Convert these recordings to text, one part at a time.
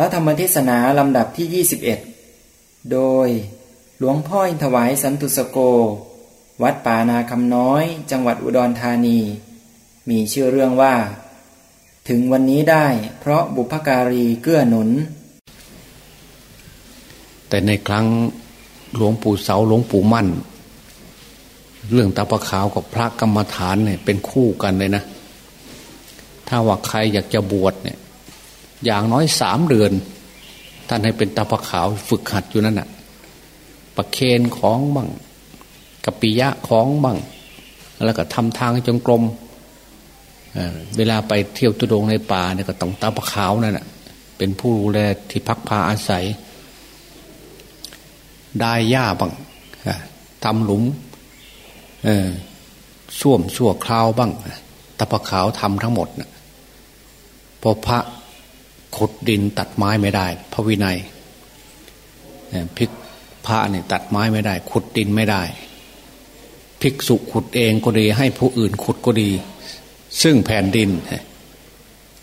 พระธรรมเทศนาลำดับที่ 21 โดยหลวงพ่ออินถวายสันตุสโก วัดป่านาคำน้อย จังหวัดอุดรธานี มีชื่อเรื่องว่า ถึงวันนี้ได้เพราะบุพการีเกื้อหนุน แต่ในครั้งหลวงปู่เสาหลวงปู่มั่น เรื่องตาประขาวกับพระกรรมฐานเนี่ยเป็นคู่กันเลยนะ ถ้าว่าใครอยากจะบวชเนี่ย อย่างน้อยสามเดือน ท่านให้เป็นตาประขาวฝึกหัดอยู่นั่นน่ะประเคนของบ้างกัปปิยะของบ้าง แล้วก็ทำทางจงกรมเเวลาไปเที่ยวตุดงในป่าเนี่ยก็ต้องตาประขาวนั่นน่ะเป็นผู้ดูแลที่พักพาอาศัย ได้หญ้าบ้างทำหลุมส้วมชั่วคราวบ้างตะปะขาวทำทั้งหมดนะพอพระ ขุดดินตัดไม้ไม่ได้ พระวินัยพิกพระเนี่ยตัดไม้ไม่ได้ ขุดดินไม่ได้ ภิกษุขุดเองก็ดี ให้ผู้อื่นขุดก็ดี ซึ่งแผ่นดิน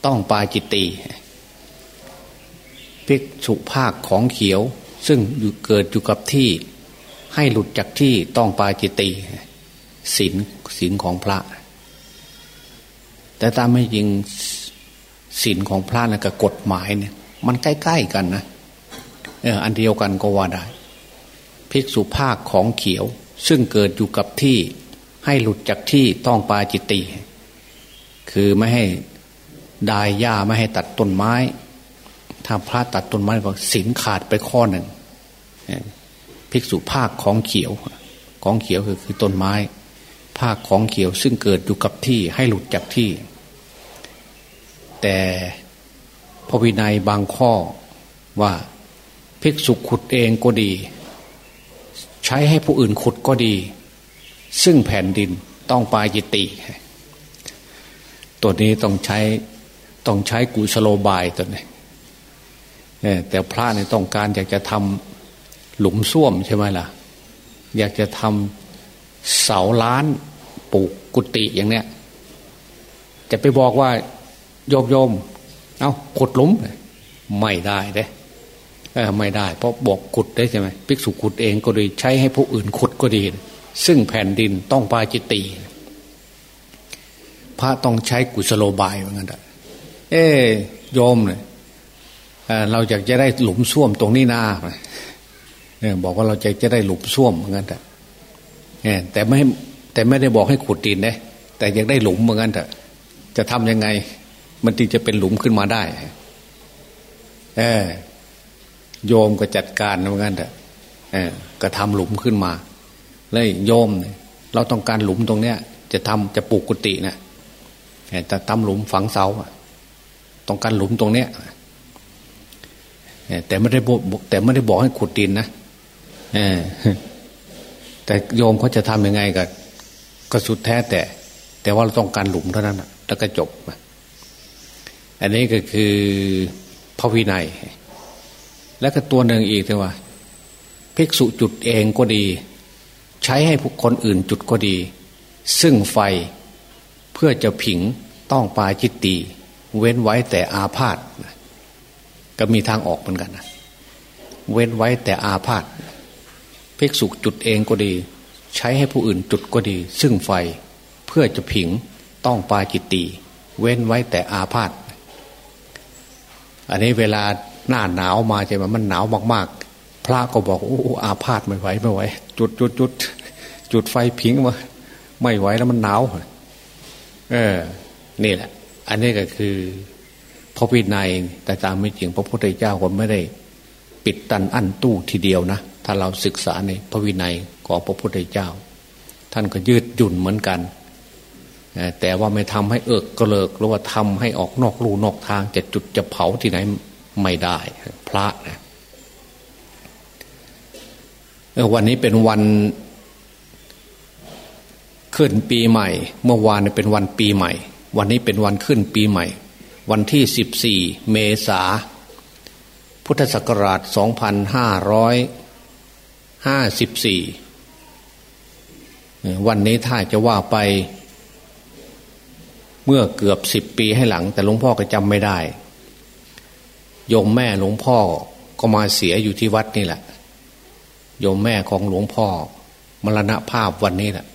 ต้องปาจิตตีภิกษุภาคของเขียว ซึ่งอยู่เกิดอยู่กับที่ ให้หลุดจากที่ต้องปาจิตตีศีลศีลของพระ แต่ตามไม่จริง ศีลของพระนะกับกฎหมายเนี่ย มันใกล้ๆกันนะเอออันเดียวกันก็ว่าได้ ภิกษุภาคของเขียว ซึ่งเกิดอยู่กับที่ให้หลุดจากที่ต้องปาจิตตีคือไม่ให้ดายหญ้าไม่ให้ตัดต้นไม้ ถ้าพระตัดต้นไม้ก็ศีลขาดไปข้อหนึ่งภิกษุภาคของเขียว ของเขียวคือคือต้นไม้ ภาคของเขียวซึ่งเกิดอยู่กับที่ให้หลุดจากที่ แต่พระวินัยบางข้อว่าภิกษุขุดเองก็ดี ใช้ให้ผู้อื่นขุดก็ดี ซึ่งแผ่นดินต้องปายิติ ตัวนี้ต้องใช้ต้องใช้กุสโลบายตัวนี้แต่พระเนี่ยต้องการอยากจะทำหลุมส้วมใช่ไหมล่ะ อยากจะทำเสาล้านปลูกกุฏิอย่างเนี้ยจะไปบอกว่า โยมโยมเอาขุดหลุมไม่ได้เด้ไม่ได้ เพราะบอกขุดได้ใช่ไหมภิกษุขุดเองก็ดีใช้ให้ผู้อื่นขุดก็ดี ซึ่งแผ่นดินต้องปาจิตตีพระต้องใช้กุศโลบายเหมือนกันเออโยมเนี่ยเราอยากจะได้หลุมส้วมตรงนี้นาเนี่ยบอกว่าเราจะจะได้หลุมส้วมเหมือนกันแต่แต่ไม่แต่ไม่ได้บอกให้ขุดดินนะแต่ยังได้หลุมเหมือนกันเถอะจะทำยังไง มันจึงจะเป็นหลุมขึ้นมาได้ เออ โยมก็จัดการเหมือนกันเถอะเออก็ทำหลุมขึ้นมาเลยโยม เราต้องการหลุมตรงเนี้ย จะทำจะปลูกกุฏินะแต่ทำหลุมฝังเสาต้องการหลุมตรงเนี้ยแต่ไม่ได้บอกแต่ไม่ได้บอกให้ขุดดินนะเออแต่โยมเขาจะทำยังไงกับก็สุดแท้แต่ แต่ว่าเราต้องการหลุมเท่านั้นแล้วก็จบ อันนี้ก็คือพระวินัย แล้วก็ตัวหนึ่งอีกแต่ว่าภิกษุจุดเองก็ดี ใช้ให้ผู้คนอื่นจุดก็ดี ซึ่งไฟเพื่อจะผิงต้องปาจิตตีเว้นไว้แต่อาพาธก็มีทางออกเหมือนกันนะเว้นไว้แต่อาพาธภิกษุจุดเองก็ดี ใช้ให้ผู้อื่นจุดก็ดี ซึ่งไฟเพื่อจะผิงต้องปาจิตตีเว้นไว้แต่อาพาธ อันนี้เวลาหน้าหนาวมาใช่ไหมมันหนาวมากๆ พระก็บอกโอ้อาพาธไม่ไหวไม่ไหว จุดจุดจุดจุดไฟผิงมาไม่ไหวแล้วมันหนาวเออ นี่แหละ อันนี้ก็คือพระวินัยแต่ตามไม่จริงพระพุทธเจ้าก็ไม่ได้ ปิดตันอั้นตู้ทีเดียวนะถ้าเราศึกษาในพระวินัยของพระพุทธเจ้า ท่านก็ยืดหยุ่นเหมือนกัน แต่ว่าไม่ทำให้เอิกกระเลิกหรือว่าทำให้ออกนอกรูนอกทางจะจุดจะเผาที่ไหนไม่ได้ พระนะวันนี้เป็นวันขึ้นปีใหม่ เมื่อวานเป็นวันปีใหม่ วันนี้เป็นวันขึ้นปีใหม่ วันที่สิบสี่เมษาพุทธศักราชสองพันห้าร้อยห้าสิบสี่วันนี้ถ้าจะว่าไป เมื่อเกือบสิบปีให้หลัง แต่หลวงพ่อก็จำไม่ได้โยมแม่หลวงพ่อก็มาเสียอยู่ที่วัดนี่แหละโยมแม่ของหลวงพ่อ มรณภาพวันนี้แหละ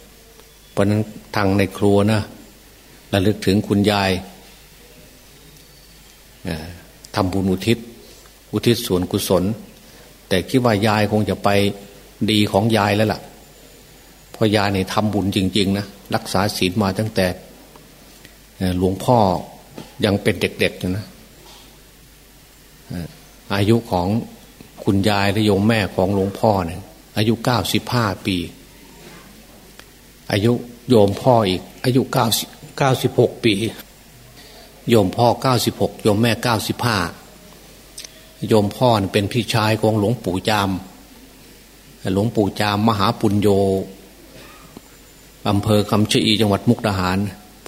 เพราะนั้นทางในครัวนะระลึกถึงคุณยายทำบุญอุทิศ อุทิศส่วนกุศล แต่คิดว่ายายคงจะไปดีของยายแล้วล่ะเพราะยายเนี่ยทำบุญจริง ๆ นะ รักษาศีลมาตั้งแต่ หลวงพ่อยังเป็นเด็กๆอยู่นะอายุของคุณยายและโยมแม่ของหลวงพ่อเนี่ยอายุเก้าสิบห้าปี อายุโยมพ่ออีก อายุเก้าเก้าสิบหกปี โยมพ่อเก้าสิบหกโยมแม่เก้าสิบห้าโยมพ่อเป็นพี่ชายของหลวงปู่จาม หลวงปู่จามมหาปุญโยอำเภอคำชะอีจังหวัดมุกดาหาร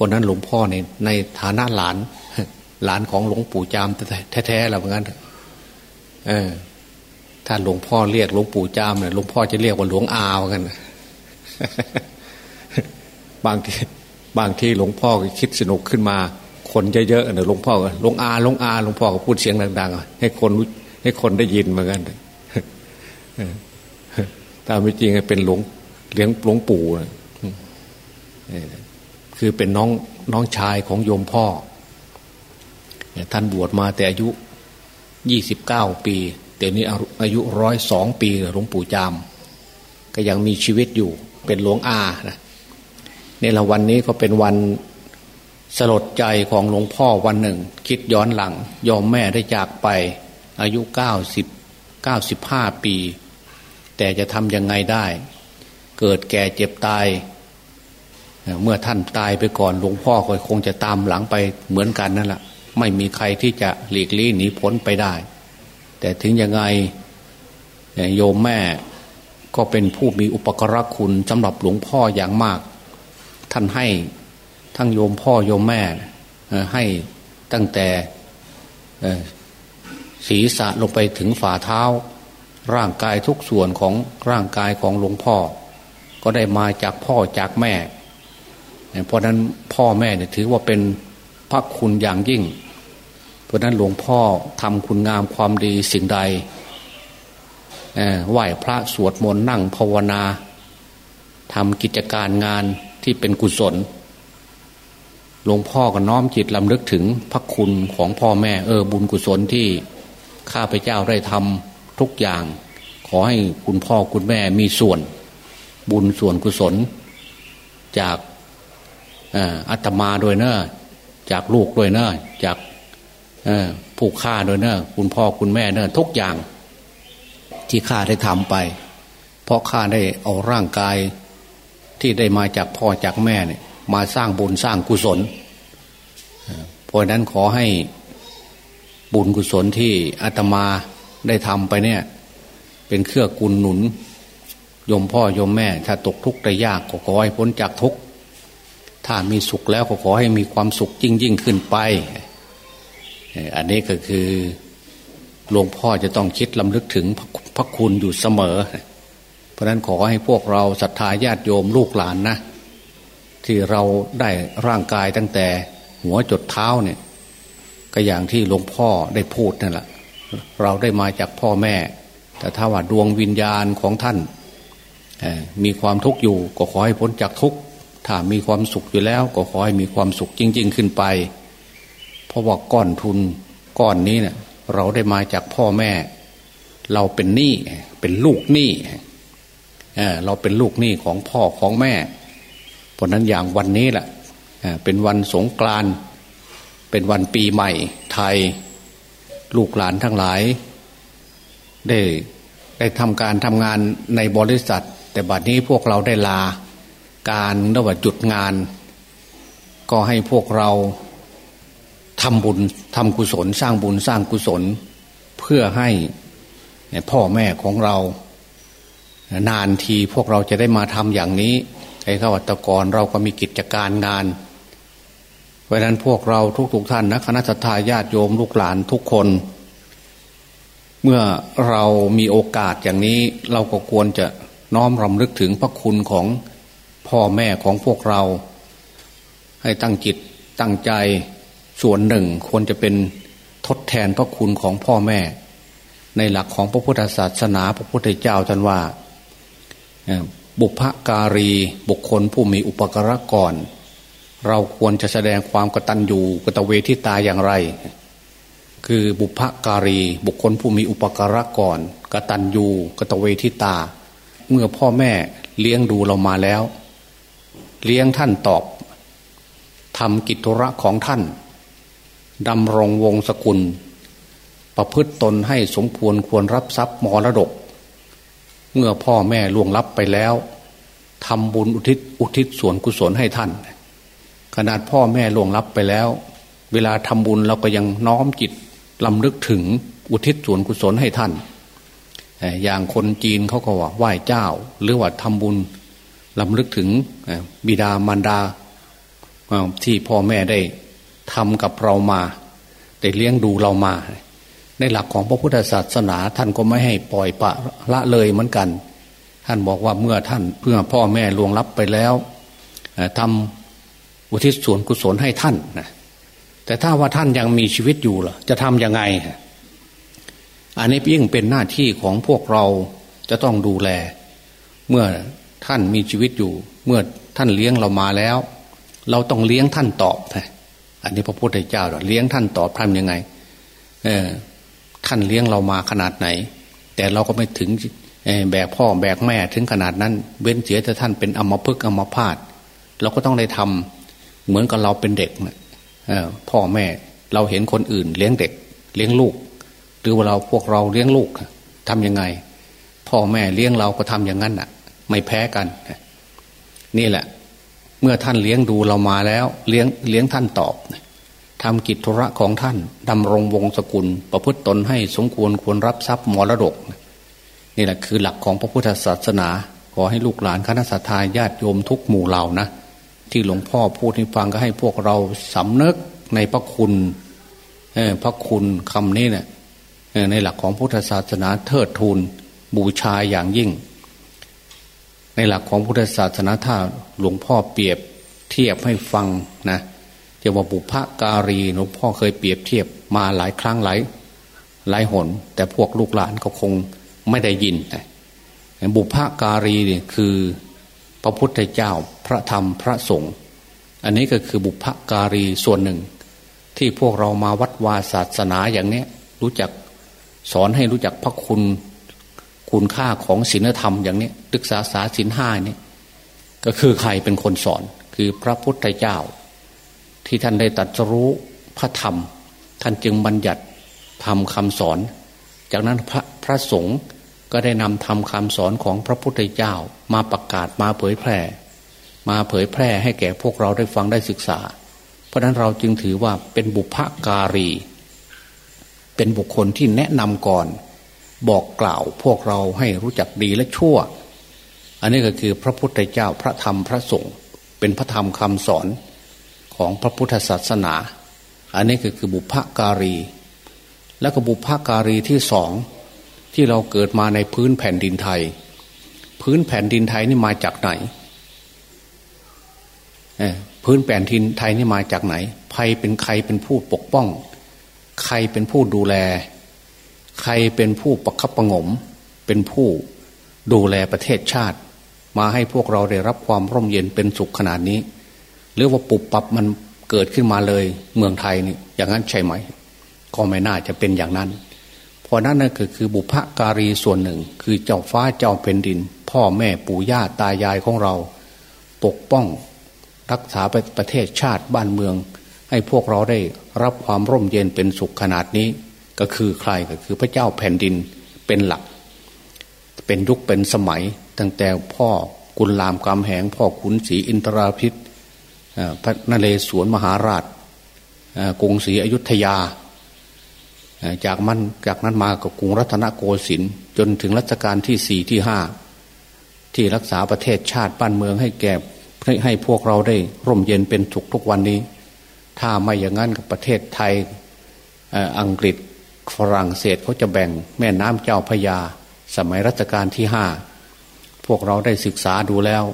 ราะนั้นหลวงพ่อในในฐานะหลาน หลานของหลวงปู่จามแท้ๆแล้วเหมือนกันเออ ถ้าหลวงพ่อเรียกหลวงปู่จามเนี่ยหลวงพ่อจะเรียกว่าหลวงอาเหมือนกันบางทีบางทีหลวงพ่อก็คิดสนุกขึ้นมา คนเยอะๆเนี่ยหลวงพ่อหลวงอาหลวงอาหลวงพ่อก็พูดเสียงดังๆให้คนให้คนได้ยินเหมือนกันตามไม่จริงเป็นหลวงเลี้ยงหลวงปู่ คือเป็นน้องน้องชายของโยมพ่อ ท่านบวชมาแต่อายุยี่สิบเก้าปีแต่นี้อายุร้อยสองปีหลวงปู่จาม ก็ยังมีชีวิตอยู่เป็นหลวงอานะในละวันนี้ก็เป็นวันสลดใจของหลวงพ่อวันหนึ่ง คิดย้อนหลังยอมแม่ได้จากไป อายุเก้าสิบเก้าสิบห้าปี แต่จะทำยังไงได้ เกิดแก่เจ็บตาย เมื่อท่านตายไปก่อนหลวงพ่อก็คงจะตามหลังไปเหมือนกันนั่นแหละไม่มีใครที่จะหลีกลี่หนีพ้นไปได้ แต่ถึงยังไงโยมแม่ก็เป็นผู้มีอุปกรคุณสำหรับหลวงพ่ออย่างมาก ท่านให้ทั้งโยมพ่อโยมแม่ให้ตั้งแต่ศีรษะลงไปถึงฝ่าเท้า ร่างกายทุกส่วนของร่างกายของหลวงพ่อ ก็ได้มาจากพ่อจากแม่ เพราะนั้นพ่อแม่เนี่ยถือว่าเป็นพระคุณอย่างยิ่ง เพราะนั้นหลวงพ่อทำคุณงามความดีสิ่งใดไหว้พระสวดมนต์นั่งภาวนาทำกิจการงานที่เป็นกุศล หลวงพ่อก็น้อมจิตลำลึกถึงพระคุณของพ่อแม่เออบุญกุศลที่ข้าพเจ้าได้ทำทุกอย่าง ขอให้คุณพ่อคุณแม่มีส่วน บุญส่วนกุศล จาก อัตมาโดยเนอะจากลูกด้วยเนอะจากผู้ฆ่าด้วยเนอะคุณพ่อคุณแม่เนอะทุกอย่างที่ข้าได้ทำไป เพราะข้าได้เอาร่างกายที่ได้มาจากพ่อจากแม่เนี่ยมาสร้างบุญสร้างกุศลเพราะนั้นขอให้บุญกุศลที่อาตมาได้ทำไปเนี่ย เป็นเครื่องกุลหนุน ยมพ่อยมแม่ ถ้าตกทุกข์ได้ยากก็ขอให้พ้นจากทุกข์ ถ้ามีสุขแล้วก็ขอให้มีความสุขยิ่งยิ่งขึ้นไป อันนี้ก็คือหลวงพ่อจะต้องคิดลำลึกถึงพระคุณอยู่เสมอ เพราะนั้นขอให้พวกเราศรัทธาญาติโยมลูกหลานนะ ที่เราได้ร่างกายตั้งแต่หัวจดเท้าเนี่ย ก็อย่างที่หลวงพ่อได้พูดนั่นแหละเราได้มาจากพ่อแม่ แต่ถ้าว่าดวงวิญญาณของท่านมีความทุกข์อยู่ก็ขอให้พ้นจากทุกข์ ถ้ามีความสุขอยู่แล้วก็ขอให้มีความสุขจริง ๆ ขึ้นไป เพราะว่าก้อนทุนก้อนนี้เนะี่ยเราได้มาจากพ่อแม่ เราเป็นหนี้เป็นลูกหนี้เเราเป็นลูกหนี้ของพ่อของแม่ เพราะนั้นอย่างวันนี้แหละเป็นวันสงกรานเป็นวันปีใหม่ไทย ลูกหลานทั้งหลาย ได้ได้ทำการทำงานในบริษัท แต่บัดนี้พวกเราได้ลา การระหว่าจุดงาน ก็ให้พวกเราทำบุญทำกุศล สร้างบุญสร้างกุศล เพื่อให้พ่อแม่ของเรา นานทีพวกเราจะได้มาทำอย่างนี้ไอ้ข้าวัตกรเราก็มีกิจการงาน เพราะนั้นพวกเราทุกๆทท่านนะคณะทาญาติโยมลูกหลานทุกคน เมื่อเรามีโอกาสอย่างนี้เราก็ควรจะน้อมรำลึกถึงพระคุณของ พ่อแม่ของพวกเรา ให้ตั้งจิตตั้งใจส่วนหนึ่งควรจะเป็นทดแทนพระคุณของพ่อแม่ ในหลักของพระพุทธศาสนาพระพุทธเจ้าท่านว่า บุพการีบุคคลผู้มีอุปกรณ์ก่อน เราควรจะแสดงความกตัญญูกตเวทิตาอย่างไร คือบุพการีบุคคลผู้มีอุปกรณ์ก่อนกตัญญูกตเวทิตา เมื่อพ่อแม่เลี้ยงดูเรามาแล้ว เลี้ยงท่านตอบทำกิจธุระของท่านดำรงวงศกุล ประพฤติตนให้สมควรควรรับทรัพย์มรดก เมื่อพ่อแม่ล่วงลับไปแล้วทำบุญอุทิศอุทิศส่วนกุศลให้ท่าน ขนาดพ่อแม่ล่วงลับไปแล้ว เวลาทำบุญเราก็ยังน้อมจิตลำลึกถึงอุทิศส่วนกุศลให้ท่าน อย่างคนจีนเขาก็ว่าไหว้เจ้า หรือว่าทำบุญ ลำลึกถึงบิดามารดาที่พ่อแม่ได้ทำกับเรามาได้เลี้ยงดูเรามา ในหลักของพระพุทธศาสนาท่านก็ไม่ให้ปล่อยปะละเลยเหมือนกัน ท่านบอกว่าเมื่อท่านเพื่อพ่อแม่ลวงลับไปแล้วทำอุทิศส่วนกุศลให้ท่านนะแต่ถ้าว่าท่านยังมีชีวิตอยู่ล่ะ จะทำยังไง อันนี้ยิ่งเป็นหน้าที่ของพวกเราจะต้องดูแล เมื่อ ท่านมีชีวิตอยู่ เมื่อท่านเลี้ยงเรามาแล้ว เราต้องเลี้ยงท่านตอบนะอันนี้พระพุทธเจ้าเลี้ยงท่านตอบทำยังไง เออ ท่านเลี้ยงเรามาขนาดไหน แต่เราก็ไม่ถึงแบกพ่อแบกแม่ถึงขนาดนั้น เว้นเสียแต่ท่านเป็นอมพึกอมพาตเราก็ต้องได้ทำเหมือนกับเราเป็นเด็กนะพ่อแม่เราเห็นคนอื่น เลี้ยงเด็ก เลี้ยงลูก หรือว่าเราพวกเราเลี้ยงลูกทํำยังไง พ่อแม่เลี้ยงเราก็ทำอย่างนั้นอะ ไม่แพ้กัน นี่แหละ เมื่อท่านเลี้ยงดูเรามาแล้ว เลี้ยงเลี้ยงท่านตอบทำกิจธุระของท่านดำรงวงศกุล ประพฤติตนให้สมควรควรรับทรัพย์มรดก นี่แหละคือหลักของพระพุทธศาสนา ขอให้ลูกหลานคณะสัตยาญาติโยมทุกหมู่เหล่านะ ที่หลวงพ่อพูดให้ฟังก็ให้พวกเราสำนึกในพระคุณพระคุณคำนี้เนะี่ยในหลักของพุทธศาสนาเทิดทูนบูชาอย่างยิ่ง ในหลักของพุทธศาสนาถ้าหลวงพ่อเปรียบเทียบให้ฟังนะเรียกว่าบุพการีหลวงพ่อเคยเปรียบเทียบมาหลายครั้งหลายหลายหน แต่พวกลูกหลานก็คงไม่ได้ยินบุพการีเนี่ยคือพระพุทธเจ้าพระธรรมพระสงฆ์อันนี้ก็คือบุพการีส่วนหนึ่ง ที่พวกเรามาวัดวาศาสนาอย่างนี้รู้จักสอนให้รู้จักพระคุณ คุณค่าของศีลธรรมอย่างนี้ศึกษาสาศีลห้านี่ก็คือใครเป็นคนสอน คือพระพุทธเจ้า ที่ท่านได้ตัดรู้พระธรรม ท่านจึงบัญญัติทำคำสอน จากนั้นพระพระสงฆ์ก็ได้นำทำคำสอนของพระพุทธเจ้ามาประกาศมาเผยแพร่ มาเผยแพร่ให้แก่พวกเราได้ฟังได้ศึกษา เพราะนั้นเราจึงถือว่าเป็นบุพการี เป็นบุคคลที่แนะนำก่อน บอกกล่าวพวกเราให้รู้จักดีและชั่ว อันนี้ก็คือพระพุทธเจ้าพระธรรมพระสงฆ์เป็นพระธรรมคำสอนของพระพุทธศาสนา อันนี้ก็คือบุพการี แล้วก็บุพการีที่สองที่เราเกิดมาในพื้นแผ่นดินไทย พื้นแผ่นดินไทยนี่มาจากไหนพื้นแผ่นดินไทยนี่มาจากไหนภัยเป็นใครเป็นผู้ปกป้อง ใครเป็นผู้ดูแล ใครเป็นผู้ประคับประงม เป็นผู้ดูแลประเทศชาติ มาให้พวกเราได้รับความร่มเย็นเป็นสุขขนาดนี้ หรือว่าปุบปับมันเกิดขึ้นมาเลยเมืองไทยนี่อย่างนั้นใช่ไหม ก็ไม่น่าจะเป็นอย่างนั้น เพราะนั้นนั่นก็คือบุพการีส่วนหนึ่ง คือเจ้าฟ้าเจ้าแผ่นดิน พ่อแม่ปู่ย่าตายายของเรา ปกป้องรักษาประเทศชาติบ้านเมือง ให้พวกเราได้รับความร่มเย็นเป็นสุขขนาดนี้ ก็คือใครก็คือพระเจ้าแผ่นดินเป็นหลัก เป็นยุคเป็นสมัย ตั้งแต่พ่อกุลลามกำแหง พ่อขุนศรีอินทราพิษพระนเรศวรมหาราชกรุงศรีอยุธยา จากมันจากนั้นมากับกรุงรัตนโกสินทร์จนถึงรัชกาลที่สี่ที่ห้าที่รักษาประเทศชาติบ้านเมืองให้แก่ให้ให้พวกเราได้ร่มเย็นเป็นถุกทุกวันนี้ ถ้าไม่อย่างนั้นกับประเทศไทยอังกฤษ ฝรั่งเศสเขาจะแบ่งแม่น้ำเจ้าพยา สมัยรัชกาลที่ห้าพวกเราได้ศึกษาดูแล้ว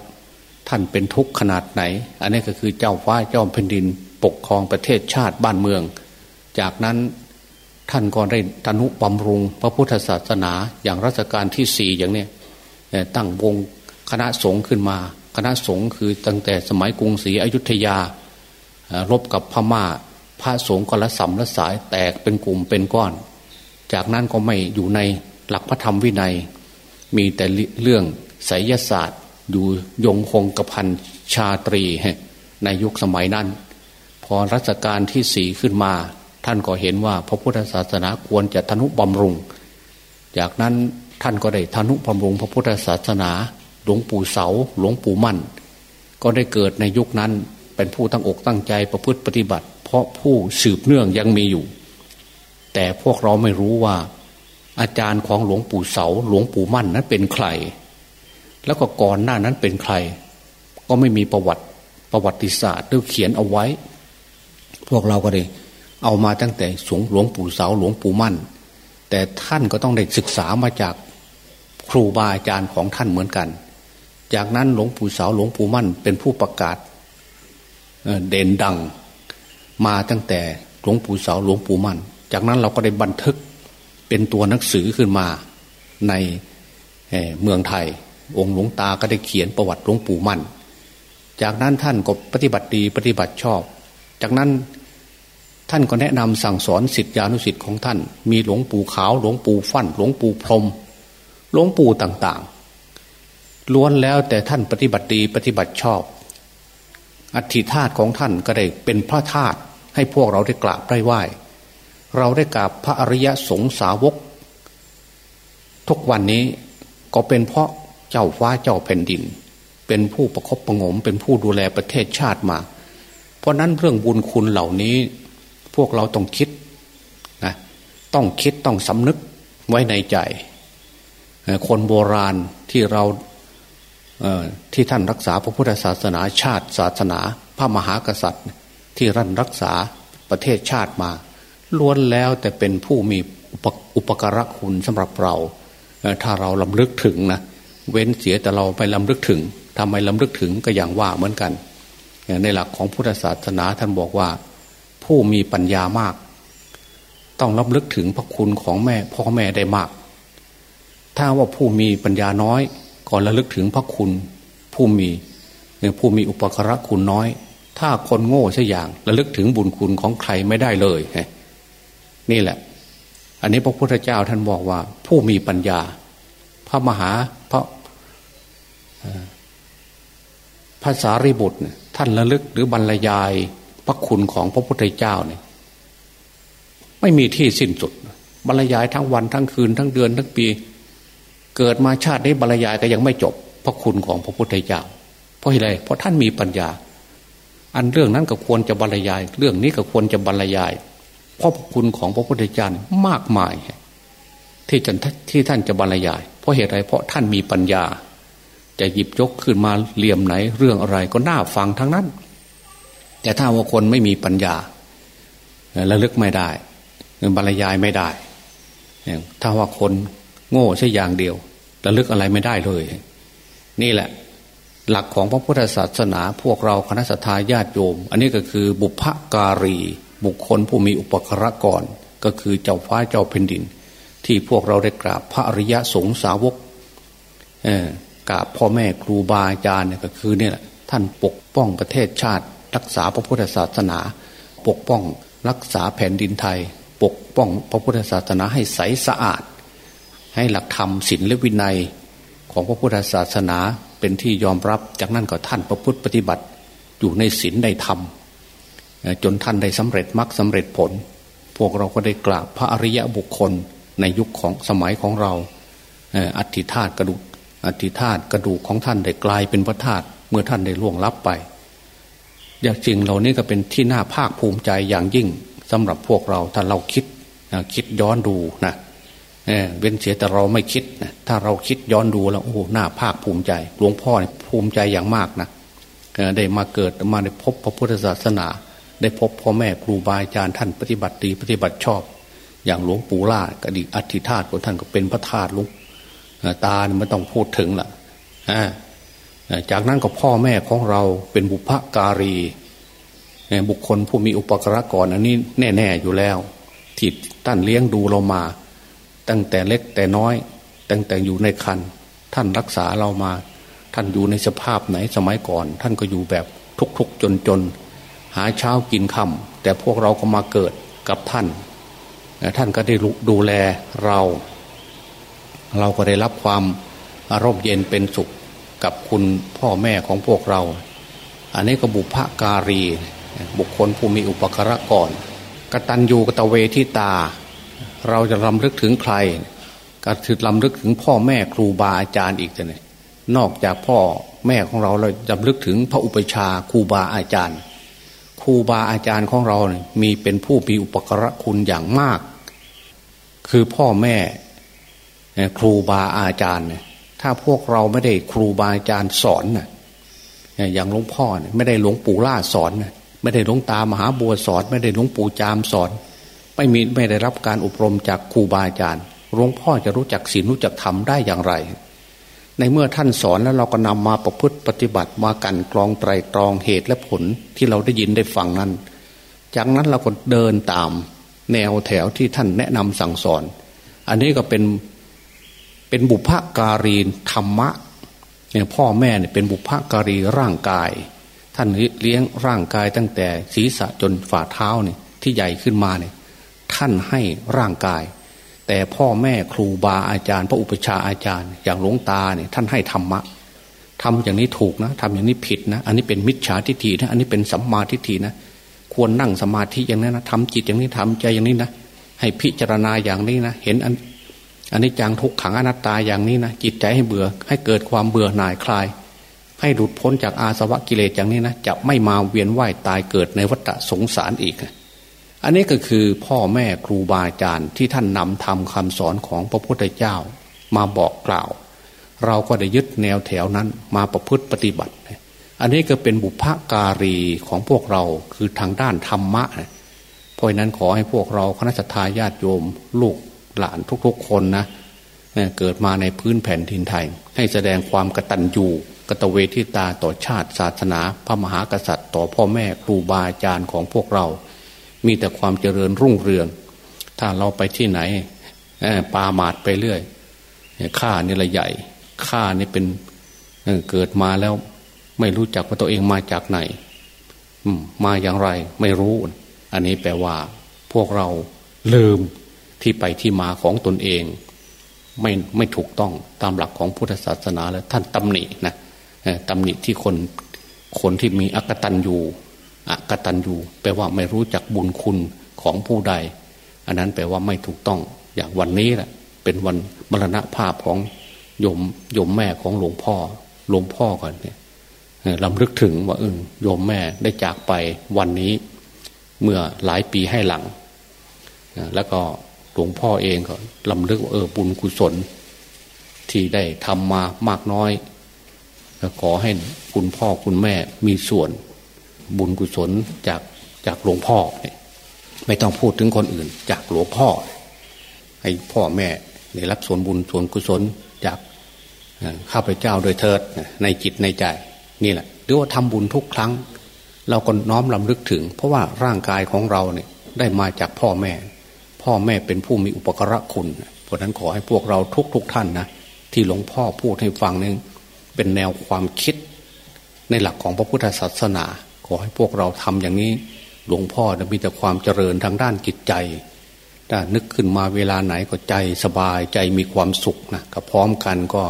ท่านเป็นทุกข์ขนาดไหน อันนี้ก็คือเจ้าฟ้าเจ้าแผ่นดิน ปกครองประเทศชาติบ้านเมือง จากนั้นท่านก็ได้ทนุบำรุง พระพุทธศาสนาอย่างรัชกาลที่สี่อย่างเนี้ยตั้งวงคณะสงฆ์ขึ้นมา คณะสงฆ์คือตั้งแต่สมัยกรุงศรีอยุธยา รบกับพม่า พระสงฆ์ก็ละสัมละสายแตกเป็นกลุ่มเป็นก้อน จากนั้นก็ไม่อยู่ในหลักพระธรรมวินัย มีแต่เรื่องไสยศาสตร์ อยู่ยงคงกระพันชาตรีในยุคสมัยนั้น พอรัชกาลที่สี่ขึ้นมา ท่านก็เห็นว่าพระพุทธศาสนาควรจะทนุบำรุง จากนั้นท่านก็ได้ทนุบำรุงพระพุทธศาสนา หลวงปู่เสาหลวงปู่มั่น ก็ได้เกิดในยุคนั้น เป็นผู้ตั้งอกตั้งใจประพฤติปฏิบัติ เพราะผู้สืบเนื่องยังมีอยู่ แต่พวกเราไม่รู้ว่า อาจารย์ของหลวงปู่เสาหลวงปู่มั่นนั้นเป็นใคร แล้วก็ก่อนหน้านั้นเป็นใคร ก็ไม่มีประวัติประวัติศาสตร์หรือเขียนเอาไว้ พวกเราก็เลยเอามาตั้งแต่สงหลวงปู่เสาหลวงปู่มั่น แต่ท่านก็ต้องได้ศึกษามาจากครูบาอาจารย์ของท่านเหมือนกัน จากนั้นหลวงปู่เสาหลวงปู่มั่น เป็นผู้ประกาศ เด่นดัง มาตั้งแต่หลวงปู่เสาหลวงปู่มั่น จากนั้นเราก็ได้บันทึกเป็นตัวหนังสือขึ้นมาในเมืองไทย องค์หลวงตาก็ได้เขียนประวัติหลวงปู่มั่น จากนั้นท่านก็ปฏิบัติดีปฏิบัติชอบ จากนั้นท่านก็แนะนำสั่งสอนสิทธิอนุสิทธิ์ของท่าน มีหลวงปู่ขาวหลวงปู่ฟั่นหลวงปู่พรมหลวงปู่ต่างๆล้วนแล้วแต่ท่านปฏิบัติดีปฏิบัติชอบ อัฐิธาตุของท่านก็ได้เป็นพระธาตุให้พวกเราได้กราบได้ไหว้ เราได้กราบพระอริยสงสาวก ทุกวันนี้ก็เป็นเพราะเจ้าฟ้าเจ้าแผ่นดิน เป็นผู้ประคบประงม เป็นผู้ดูแลประเทศชาติมา เพราะนั้นเรื่องบุญคุณเหล่านี้ พวกเราต้องคิดนะต้องคิดต้องสำนึกไว้ในใจ คนโบราณที่เรา ที่ท่านรักษาพระพุทธศาสนาชาติศาสนา พระมหากษัตริย์ ที่รันรักษาประเทศชาติมาล้วนแล้วแต่เป็นผู้มีอุปการะคุณสำหรับเรา ถ้าเราลำลึกถึงนะเว้นเสียแต่เราไปลำลึกถึงทำไมลำลึกถึงก็อย่างว่าเหมือนกันในหลักของพุทธศาสนาท่านบอกว่า ผู้มีปัญญามาก ต้องลำลึกถึงพระคุณของแม่พ่อแม่ได้มาก ถ้าว่าผู้มีปัญญาน้อย ก่อนระลึกถึงพระคุณผู้มีผู้มีอุปการะคุณน้อย ถ้าคนโง่สัอย่างระลึกถึงบุญคุณของใครไม่ได้เลย นี่แหละ อันนี้พระพุทธเจ้าท่านบอกว่า ผู้มีปัญญา พระมหาพระภาษาริบุตรท่านระลึกหรือบรรยายพระคุณของพระพุทธเจ้าเนี่ยไม่มีที่สิ้นสุด บรรยายทั้งวันทั้งคืนทั้งเดือนทั้งปี เกิดมาชาตินี้บรรยายก็ยังไม่จบพระคุณของพระพุทธเจ้าเพราะอะไรเพราะท่านมีปัญญา อันเรื่องนั้นก็ควรจะบรรยาย เรื่องนี้ก็ควรจะบรรยาย เพราะพระคุณของพระพุทธเจ้ามากมาย ที่จะที่ท่านจะบรรยาย เพราะเหตุไรเพราะท่านมีปัญญา จะหยิบยกขึ้นมาเหลี่ยมไหน เรื่องอะไรก็น่าฟังทั้งนั้น แต่ถ้าว่าคนไม่มีปัญญาระลึกไม่ได้บรรยายไม่ได้ ถ้าว่าคนโง่ใช่อย่างเดียว ระลึกอะไรไม่ได้เลย นี่แหละ หลักของพระพุทธศาสนาพวกเราคณะสัตยาญาติโยม อันนี้ก็คือบุพการี บุคคลผู้มีอุปกรก่อนก็คือเจ้าฟ้าเจ้าแผ่นดิน ที่พวกเราได้กราบพระอริยสงสาวกกราบพ่อแม่ครูบาอาจารย์เนี่ยก็คือเนี่ยท่านปกป้องประเทศชาติ รักษาพระพุทธศาสนา ปกป้องรักษาแผ่นดินไทย ปกป้องพระพุทธศาสนาให้ใสสะอาด ให้หลักธรรมศีลและวินัยของพระพุทธศาสนาเป็นที่ยอมรับจากนั้นก็ท่านประพฤติปฏิบัติอยู่ในศีลในธรรม จนท่านได้สำเร็จมรรคสาเร็จผล พวกเราก็ได้กราบพระอริยบุคคลในยุคของสมัยของเราอัฐิธาตุกระดูกอัฐิธาตุกระดูกของท่านได้กลายเป็นพระธาตุเมื่อท่านได้ล่วงลับไปอย่างจริงเหล่านี้ก็เป็นที่น่าภาคภูมิใจอย่างยิ่งสำหรับพวกเราถ้าเราคิดคิดย้อนดูนะ เว้นเสียแต่เราไม่คิดนะถ้าเราคิดย้อนดูแล้วโอ้หน้าภาคภูมิใจหลวงพ่อภูมิใจอย่างมากนะได้มาเกิดมาได้พบพระพุทธศาสนา ได้พบพ่อแม่ครูบาอาจารย์ท่านปฏิบัติดีปฏิบัติชอบ อย่างหลวงปู่ล่ากดีอัฐิธาตุของท่านก็เป็นพระธาตุลุงตาไม่ต้องพูดถึงละจากนั้นก็พ่อแม่ของเราเป็นบุพการีบุคคลผู้มีอุปกรณ์ก่อนอันนี้แน่ ๆอยู่แล้วที่ท่านเลี้ยงดูเรามา ตั้งแต่เล็กแต่น้อย ตั้งแต่อยู่ในคันท่านรักษาเรามา ท่านอยู่ในสภาพไหนสมัยก่อน ท่านก็อยู่แบบทุกๆจนจนหาเช้ากินค่ำแต่พวกเราก็มาเกิดกับท่าน ท่านก็ได้ดูแลเรา เราก็ได้รับความอารมณ์เย็นเป็นสุขกับคุณพ่อแม่ของพวกเรา อันนี้ก็บุพการี บุคคลผู้มีอุปการะก่อนกตัญญูกตเวทิตา เราจะรำลึกถึงใคร ก็คือรำลึกถึงพ่อแม่ครูบาอาจารย์อีกเลยนอกจากพ่อแม่ของเราเราจำลึกถึงพระอุปชาครูบาอาจารย์ครูบาอาจารย์ของเราเนี่ยมีเป็นผู้มีอุปการะคุณอย่างมาก คือพ่อแม่ครูบาอาจารย์เนี่ยถ้าพวกเราไม่ได้ครูบาอาจารย์สอนน่ะอย่างหลวงพ่อเนี่ยไม่ได้หลวงปู่ล่าสอน ไม่ได้หลวงตามหาบัวสอน ไม่ได้หลวงปู่จามสอน ไม่มีไม่ได้รับการอบรมจากครูบาอาจารย์หลวงพ่อจะรู้จักศีลรู้จักธรรมได้อย่างไร ในเมื่อท่านสอนแล้วเราก็นำมาประพฤติปฏิบัติมากันกรองไตรตรองเหตุและผลที่เราได้ยินได้ฟังนั้น จากนั้นเราก็เดินตามแนวแถวที่ท่านแนะนำสั่งสอน อันนี้ก็เป็นเป็นบุพการีธรรมะเนี่ยพ่อแม่เนี่ยเป็นบุพการีร่างกาย ท่านเลี้ยงร่างกายตั้งแต่ศีรษะจนฝ่าเท้าเนี่ยที่ใหญ่ขึ้นมาเนี่ย ท่านให้ร่างกาย แต่พ่อแม่ครูบาอาจารย์ พระอุปชาอาจารย์ อย่างหลวงตาเนี่ยท่านให้ธรรมะทำอย่างนี้ถูกนะทำอย่างนี้ผิดนะ อันนี้เป็นมิจฉาทิฏฐินะอันนี้เป็นสัมมาทิฏฐินะ ควรนั่งสมาธิอย่างนี้นะทำจิตอย่างนี้ทำใจอย่างนี้นะให้พิจารณาอย่างนี้นะเห็นอันอันนี้จังทุกขังอนัตตาอย่างนี้นะจิตใจให้เบื่อ ให้เกิดความเบื่อหน่ายคลาย ให้หลุดพ้นจากอาสวะกิเลสอย่างนี้นะจะไม่มาเวียนว่ายตายเกิดในวัฏสงสารอีก อันนี้ก็คือพ่อแม่ครูบาอาจารย์ที่ท่านนำทำคำสอนของพระพุทธเจ้ามาบอกกล่าว เราก็ได้ยึดแนวแถวนั้นมาประพฤติปฏิบัติ อันนี้ก็เป็นบุพการีของพวกเราคือทางด้านธรรมะ เพราะนั้นขอให้พวกเราคณะทาญาติโยม ลูกหลานทุกๆคนนะเกิดมาในพื้นแผ่นดินไทย ให้แสดงความกตัญญูกตเวทิตาต่อชาติศาสนา พระมหากษัตริย์ ต่อพ่อแม่ครูบาอาจารย์ของพวกเรา มีแต่ความเจริญรุ่งเรือง ถ้าเราไปที่ไหนปาหมาดไปเรื่อยข้านี่ละใหญ่ข้านี่เป็นเกิดมาแล้ว ไม่รู้จักว่าตัวเองมาจากไหนมาอย่างไร ไม่รู้ อันนี้แปลว่า พวกเราลืมที่ไปที่มาของตนเอง ไม่ไม่ถูกต้องตามหลักของพุทธศาสนาแล้วท่านตำหนินะตำหนิที่คนคนที่มีอกตันอยู่ อกตันยูแปลว่าไม่รู้จักบุญคุณของผู้ใด อันนั้นแปลว่าไม่ถูกต้องอย่างวันนี้แหละเป็นวันมรณภาพของโยมโยมแม่ของหลวงพ่อหลวงพ่อก่อนเนี่ยลำลึกถึงว่าเออโยมแม่ได้จากไปวันนี้ เมื่อหลายปีให้หลัง แล้วก็หลวงพ่อเองก็ลำลึกว่าเออบุญกุศล ที่ได้ทำมามากน้อยขอให้คุณพ่อคุณแม่มีส่วน บุญกุศลจากจากหลวงพ่อ ไม่ต้องพูดถึงคนอื่น จากหลวงพ่อ ให้พ่อแม่ได้รับส่วนบุญส่วนกุศลจากข้าพเจ้าโดยเทิดในจิตในใจ นี่แหละหรือว่าทำบุญทุกครั้ง เราก็น้อมลำลึกถึง เพราะว่าร่างกายของเราเนี่ยได้มาจากพ่อแม่ พ่อแม่เป็นผู้มีอุปการะคุณ เพราะนั้นขอให้พวกเราทุกๆทท่านนะที่หลวงพ่อพูดให้ฟังนึงเป็นแนวความคิดในหลักของพระพุทธศาสนา ขอให้พวกเราทำอย่างนี้ หลวงพ่อจะมีแต่ความเจริญทางด้านจิตใจถ้านึกขึ้นมาเวลาไหนก็ใจสบายใจมีความสุขนะก็พร้อมกันก็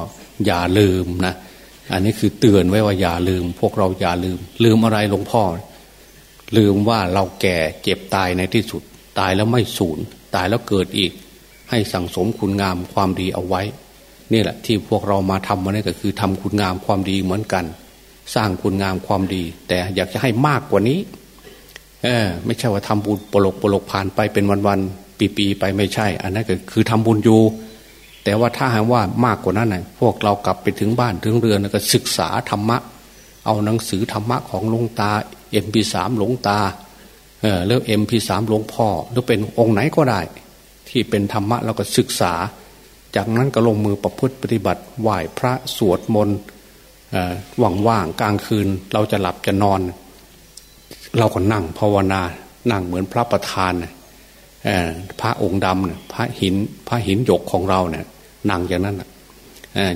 อย่าลืมนะ อันนี้คือเตือนไว้ว่าอย่าลืม พวกเราอย่าลืม ลืมอะไรหลวงพ่อ ลืมว่าเราแก่เจ็บตายในที่สุด ตายแล้วไม่สูญตายแล้วเกิดอีก ให้สั่งสมคุณงามความดีเอาไว้ นี่แหละที่พวกเรามาทำมาเนี่ยก็คือทำคุณงามความดีเหมือนกัน สร้างคุณงามความดี แต่อยากจะให้มากกว่านี้ เออ ไม่ใช่ว่าทำบุญปลกปลกผ่านไปเป็นวันๆปีๆไปไม่ใช่ อันนั้นก็คือทำบุญอยู่แต่ว่าถ้าหากว่ามากกว่านั้นน่ะพวกเรากลับไปถึงบ้านถึงเรือนก็ศึกษาธรรมะ เอาหนังสือธรรมะของหลวงตาเอ็มพีสามหลวงตาเออแล้วเอ็มพีสามหลวงพ่อหรือเป็นองค์ไหนก็ได้ ที่เป็นธรรมะเราก็ศึกษา จากนั้นก็ลงมือประพฤติปฏิบัติไหว้พระสวดมนต์ ว่างๆกลางคืน เราจะหลับจะนอน เราก็นั่งภาวนา นั่งเหมือนพระประธานพระองค์ดำพระหินพระหินหยกของเราเนี่ยนั่งอย่างนั้น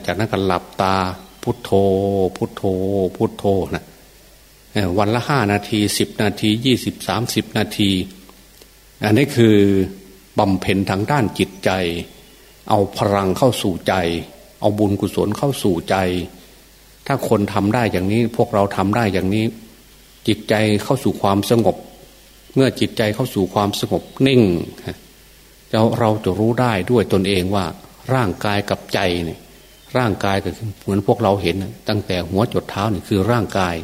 จากนั้นก็หลับตาพุทโธ พุทโธ พุทโธนะวันละห้านาทีสิบนาทียี่สิบสามสิบนาที อันนี้คือบำเพ็ญทางด้านจิตใจ เอาพลังเข้าสู่ใจ เอาบุญกุศลเข้าสู่ใจ ถ้าคนทำได้อย่างนี้พวกเราทำได้อย่างนี้ จิตใจเข้าสู่ความสงบ เมื่อจิตใจเข้าสู่ความสงบนิ่งเราเราจะรู้ได้ด้วยตนเองว่า ร่างกายกับใจเนี่ยร่างกายก็เหมือนพวกเราเห็น ตั้งแต่หัวจดเท้านี่คือร่างกาย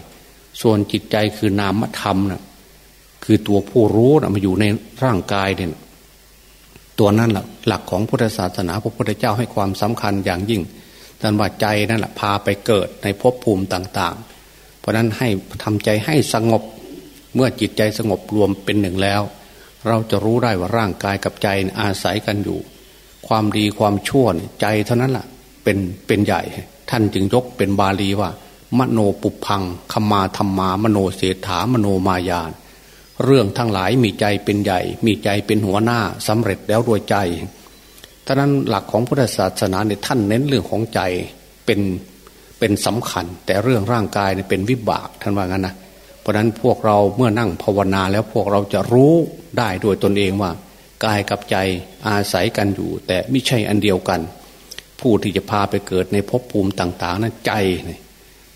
ส่วนจิตใจคือนามธรรมนะ่ะคือตัวผู้รู้นะมาอยู่ในร่างกายเนี่ยตัวนั้นหละหลักของพุทธศาสนาพระพุทธเจ้าให้ความสำคัญอย่างยิ่ง ดันว่าใจนั่นแหละพาไปเกิดในภพภูมิต่าง ๆ เพราะนั้นให้ทำใจให้สงบเมื่อจิตใจสงบรวมเป็นหนึ่งแล้ว เราจะรู้ได้ว่าร่างกายกับใจอาศัยกันอยู่ ความดีความชั่วใจเท่านั้นแหละเป็นเป็นใหญ่ ท่านจึงยกเป็นบาลีว่า มโนปุพังคมาธรรมามโนเศรษฐามโนมายานเรื่องทั้งหลายมีใจเป็นใหญ่ มีใจเป็นหัวหน้าสำเร็จแล้วด้วยใจ ท่านั้นหลักของพุทธศาสนาเนี่ยท่านเน้นเรื่องของใจเป็นเป็นสำคัญ แต่เรื่องร่างกายเนี่ยเป็นวิบากท่านว่างั้นนะเพราะนั้นพวกเราเมื่อนั่งภาวนาแล้วพวกเราจะรู้ได้ด้วยตนเองว่ากายกับใจอาศัยกันอยู่ แต่ไม่ใช่อันเดียวกัน ผู้ที่จะพาไปเกิดในภพภูมิต่าง ๆนั้นใจนี่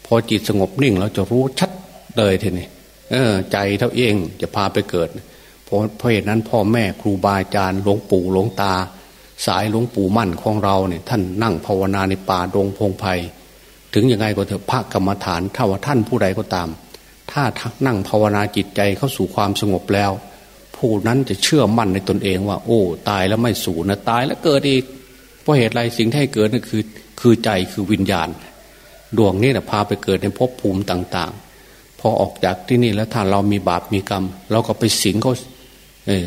พอจิตสงบนิ่งเราจะรู้ชัดเลยทีนี้เออ ใจเท่าเองจะพาไปเกิดเพราะเพราะเหตุนั้นพ่อแม่ครูบาอาจารย์หลวงปู่หลวงตา สายหลวงปู่มั่นของเราเนี่ยท่านนั่งภาวนาในป่าดงพงไพ่ถึงยังไงก็เถอะพระกรรมฐานถ้าว่าท่านผู้ใดก็ตาม ถ้านั่งภาวนาจิตใจเข้าสู่ความสงบแล้ว ผู้นั้นจะเชื่อมั่นในตนเองว่า โอ้ ตายแล้วไม่สูญนะตายแล้วเกิดอีกเพราะเหตุไรสิ่งที่ให้เกิดนั่นคือ คือใจคือวิญญาณ ดวงนี้นะพาไปเกิดในภพภูมิต่าง ๆ พอออกจากที่นี่แล้วถ้าเรามีบาปมีกรรม เราก็ไปสิงเขาเออ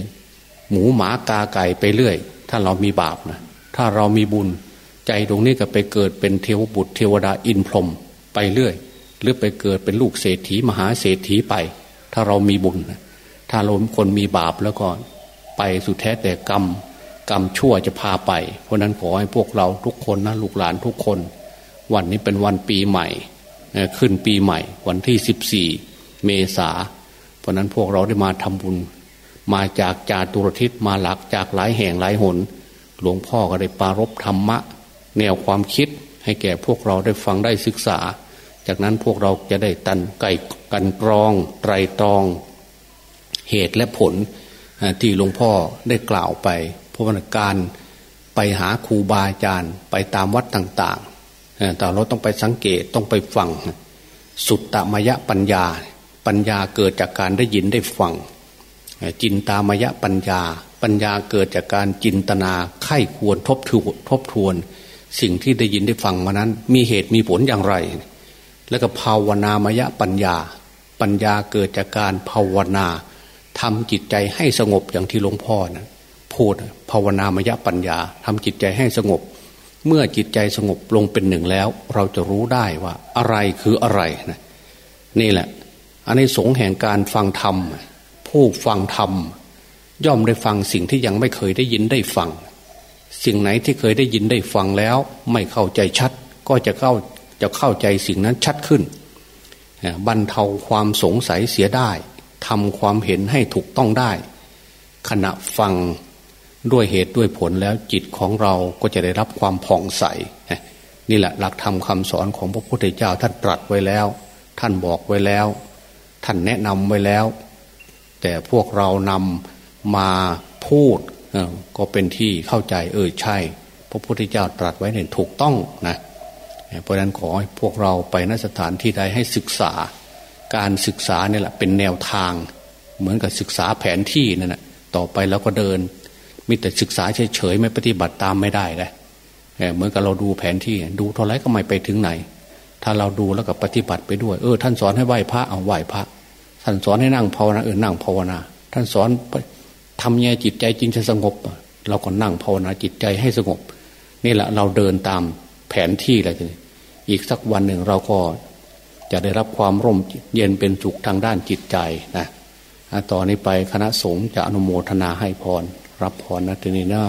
หมูหมากาไก่ไปเรื่อย ถ้าเรามีบาปนะถ้าเรามีบุญใจตรงนี้ก็ไปเกิดเป็นเทวบุตรเทวดาอินพรหมไปเรื่อย หรือไปเกิดเป็นลูกเศรษฐีมหาเศรษฐีไป ถ้าเรามีบุญถ้าเราคนมีบาปแล้วก็ไปสุดแท้แต่กรรมกรรมชั่วจะพาไป เพราะนั้นขอให้พวกเราทุกคนนะลูกหลานทุกคน วันนี้เป็นวันปีใหม่ขึ้นปีใหม่ วันที่สิบสี่เมษาเพราะนั้นพวกเราได้มาทำบุญ มาจากจาตุรทิศมาหลักจากหลายแห่งหลายหน หลวงพ่อก็ได้ปารบธรรมะ แนวความคิดให้แก่พวกเราได้ฟังได้ศึกษา จากนั้นพวกเราจะได้ตันไก่กันกรอง ไตรตรอง เหตุและผลที่หลวงพ่อได้กล่าวไปเพราะว่าการไปหาครูบาอาจารย์ไปตามวัดต่างๆแต่เราต้องไปสังเกตต้องไปฟัง สุตตมยปัญญา ปัญญาเกิดจากการได้ยินได้ฟัง จินตามยะปัญญา ปัญญาเกิดจากการจินตนาไข้ควรทบทวนทบทวน สิ่งที่ได้ยินได้ฟังมานั้น มีเหตุมีผลอย่างไร แล้วก็ภาวนามยะปัญญา ปัญญาเกิดจากการภาวนาทำจิตใจให้สงบอย่างที่หลวงพ่อนะพูดภาวนามยปัญญาทำจิตใจให้สงบ เมื่อจิตใจสงบลงเป็นหนึ่งแล้ว เราจะรู้ได้ว่าอะไรคืออะไรนะนี่แหละ อันนี้สงแห่งการฟังธรรม ผู้ฟังธรรม ย่อมได้ฟังสิ่งที่ยังไม่เคยได้ยินได้ฟัง สิ่งไหนที่เคยได้ยินได้ฟังแล้ว ไม่เข้าใจชัด ก็จะเข้าจะเข้าใจสิ่งนั้นชัดขึ้นบรรเทาความสงสัยเสียได้ทำความเห็นให้ถูกต้องได้ ขณะฟังด้วยเหตุด้วยผลแล้วจิตของเราก็จะได้รับความผ่องใส นี่แหละหลักธรรมคาสอนของพระพุทธเจ้าท่านตรัสไว้แล้ว ท่านบอกไว้แล้ว ท่านแนะนำไว้แล้ว แต่พวกเรานำมาพูดก็เป็นที่เข้าใจเออใช่ พระพุทธเจ้าตรัสไว้เนี่ยถูกต้องนะเพราะนั้นขอให้พวกเราไปนสถานที่ใดให้ศึกษา การศึกษาเนี่ยแหละเป็นแนวทาง เหมือนกับศึกษาแผนที่นั่นแหะต่อไปแล้วก็เดินมีแต่ศึกษาเฉยๆไม่ปฏิบัติตามไม่ได้เลยเหมือนกับเราดูแผนที่ดูเท่าไรก็ไม่ไปถึงไหน ถ้าเราดูแล้วก็ปฏิบัติไปด้วย เออ ท่านสอนให้ไหว้พระเอาไหว้พระ ท่านสอนให้นั่งภาวนาเออนั่งภาวนา ท่านสอนทำยังไงจิตใจจริงจะสงบ เราก็นั่งภาวนาจิตใจให้สงบ นี่แหละเราเดินตามแผนที่อะไรทีอีกสักวันหนึ่งเราก็จะได้รับความร่มเย็นเป็นสุขทางด้านจิตใจนะต่อนนี้ไปคณะสงฆ์จะอนุโมทนาให้พร รับพรนะทีนี้นะ